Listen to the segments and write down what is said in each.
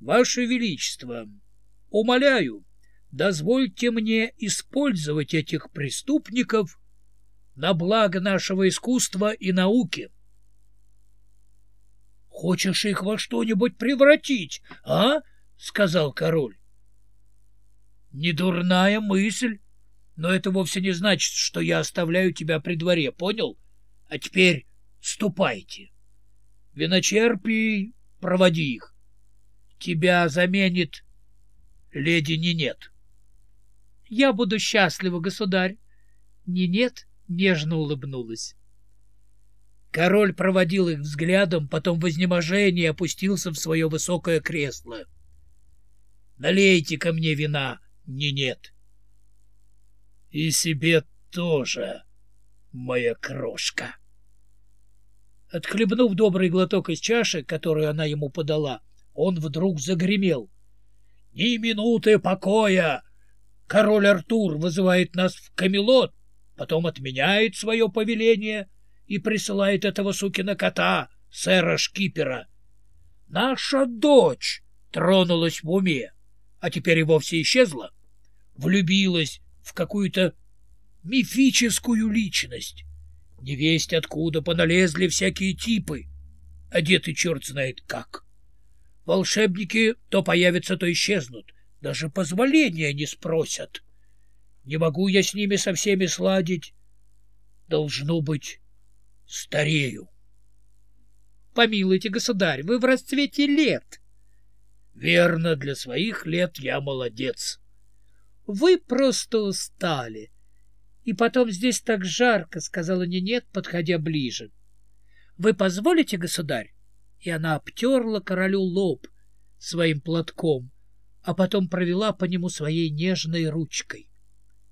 Ваше Величество, умоляю, дозвольте мне использовать этих преступников на благо нашего искусства и науки. — Хочешь их во что-нибудь превратить, а? — сказал король. — Недурная мысль, но это вовсе не значит, что я оставляю тебя при дворе, понял? А теперь ступайте. Виночерпий, проводи их. Тебя заменит леди Нинет. — Я буду счастлива, государь. Нинет нежно улыбнулась. Король проводил их взглядом, потом в изнеможении опустился в свое высокое кресло. — Налейте ко мне вина, Нинет. — И себе тоже, моя крошка. Отхлебнув добрый глоток из чаши, которую она ему подала, он вдруг загремел. — Ни минуты покоя! Король Артур вызывает нас в Камелот, потом отменяет свое повеление и присылает этого сукина кота, сэра Шкипера. Наша дочь тронулась в уме, а теперь и вовсе исчезла, влюбилась в какую-то мифическую личность. Невесть откуда поналезли всякие типы, одеты черт знает как. Волшебники то появятся, то исчезнут, даже позволения не спросят. Не могу я с ними со всеми сладить. Должно быть, старею. Помилуйте, государь, вы в расцвете лет. Верно, для своих лет я молодец. Вы просто устали. И потом здесь так жарко, сказала Нинет, подходя ближе. Вы позволите, государь? И она обтерла королю лоб своим платком, а потом провела по нему своей нежной ручкой.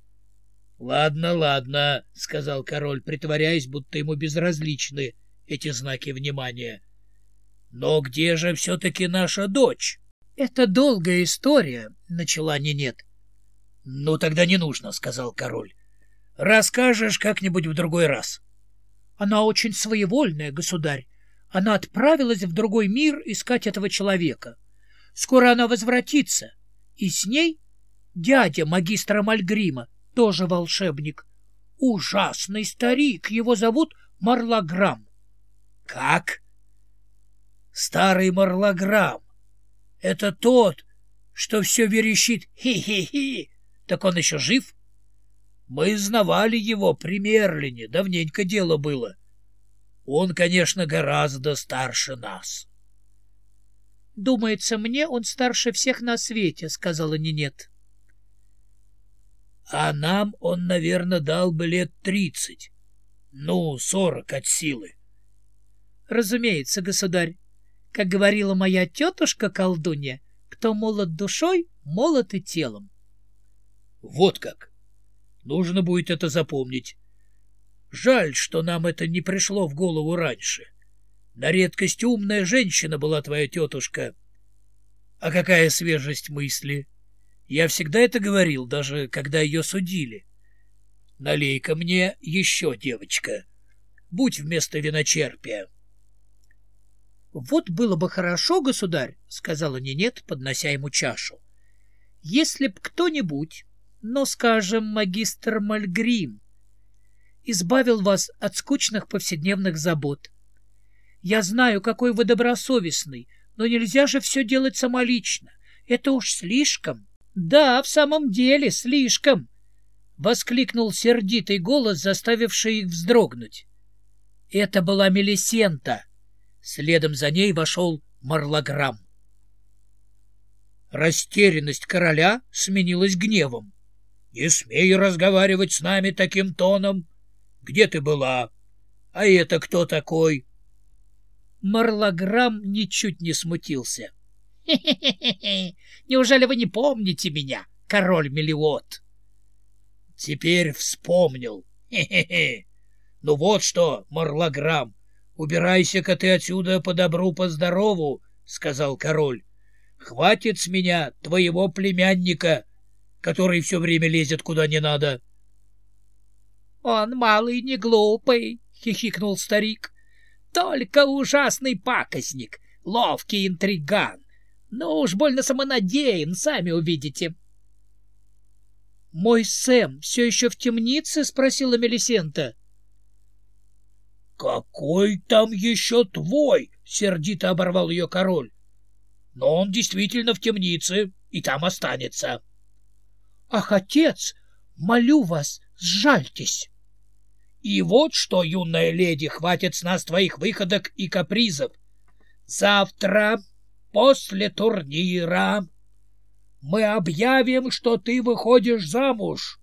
— Ладно, ладно, — сказал король, притворяясь, будто ему безразличны эти знаки внимания. — Но где же все-таки наша дочь? — Это долгая история, — начала Нинет. — Ну, тогда не нужно, — сказал король. — Расскажешь как-нибудь в другой раз. — Она очень своевольная, государь. Она отправилась в другой мир искать этого человека. Скоро она возвратится, и с ней дядя магистра Мальгрима, тоже волшебник. Ужасный старик, его зовут Марлаграм. Как? Старый Марлаграм. Это тот, что все верещит «хи-хи-хи». Так он еще жив? Мы знавали его при Мерлине, давненько дело было. Он, конечно, гораздо старше нас. «Думается мне, он старше всех на свете», — сказала Нинет. А нам он, наверное, дал бы лет тридцать. Ну, сорок от силы. Разумеется, государь. Как говорила моя тетушка-колдунья, кто молод душой, молод и телом. Вот как. Нужно будет это запомнить. Жаль, что нам это не пришло в голову раньше. На редкость умная женщина была твоя тетушка. А какая свежесть мысли! — я всегда это говорил, даже когда ее судили. Налей-ка мне еще, девочка. Будь вместо виночерпия. — Вот было бы хорошо, государь, — сказала Нинет, поднося ему чашу, — если б кто-нибудь, ну, скажем, магистр Мальгрим, избавил вас от скучных повседневных забот. Я знаю, какой вы добросовестный, но нельзя же все делать самолично. Это уж слишком. Да, в самом деле, слишком! — воскликнул сердитый голос, заставивший их вздрогнуть. Это была Мелисента. Следом за ней вошел Марлограмм. Растерянность короля сменилась гневом. — Не смей разговаривать с нами таким тоном. Где ты была? А это кто такой? Марлограмм ничуть не смутился. Неужели вы не помните меня, король Мелиот? Теперь вспомнил. Ну вот что, Морлаграм, убирайся-ка ты отсюда по добру, по здорову, — сказал король. Хватит с меня твоего племянника, который все время лезет куда не надо. — Он малый не глупый, — хихикнул старик. — Только ужасный пакостник, ловкий интриган. Ну уж больно самонадеян, сами увидите. — Мой Сэм все еще в темнице? — спросила Мелисента. — Какой там еще твой? — сердито оборвал ее король. — Но он действительно в темнице и там останется. — Ах, отец, молю вас, сжальтесь. И вот что, юная леди, хватит с нас твоих выходок и капризов. Завтра, после турнира, мы объявим, что ты выходишь замуж.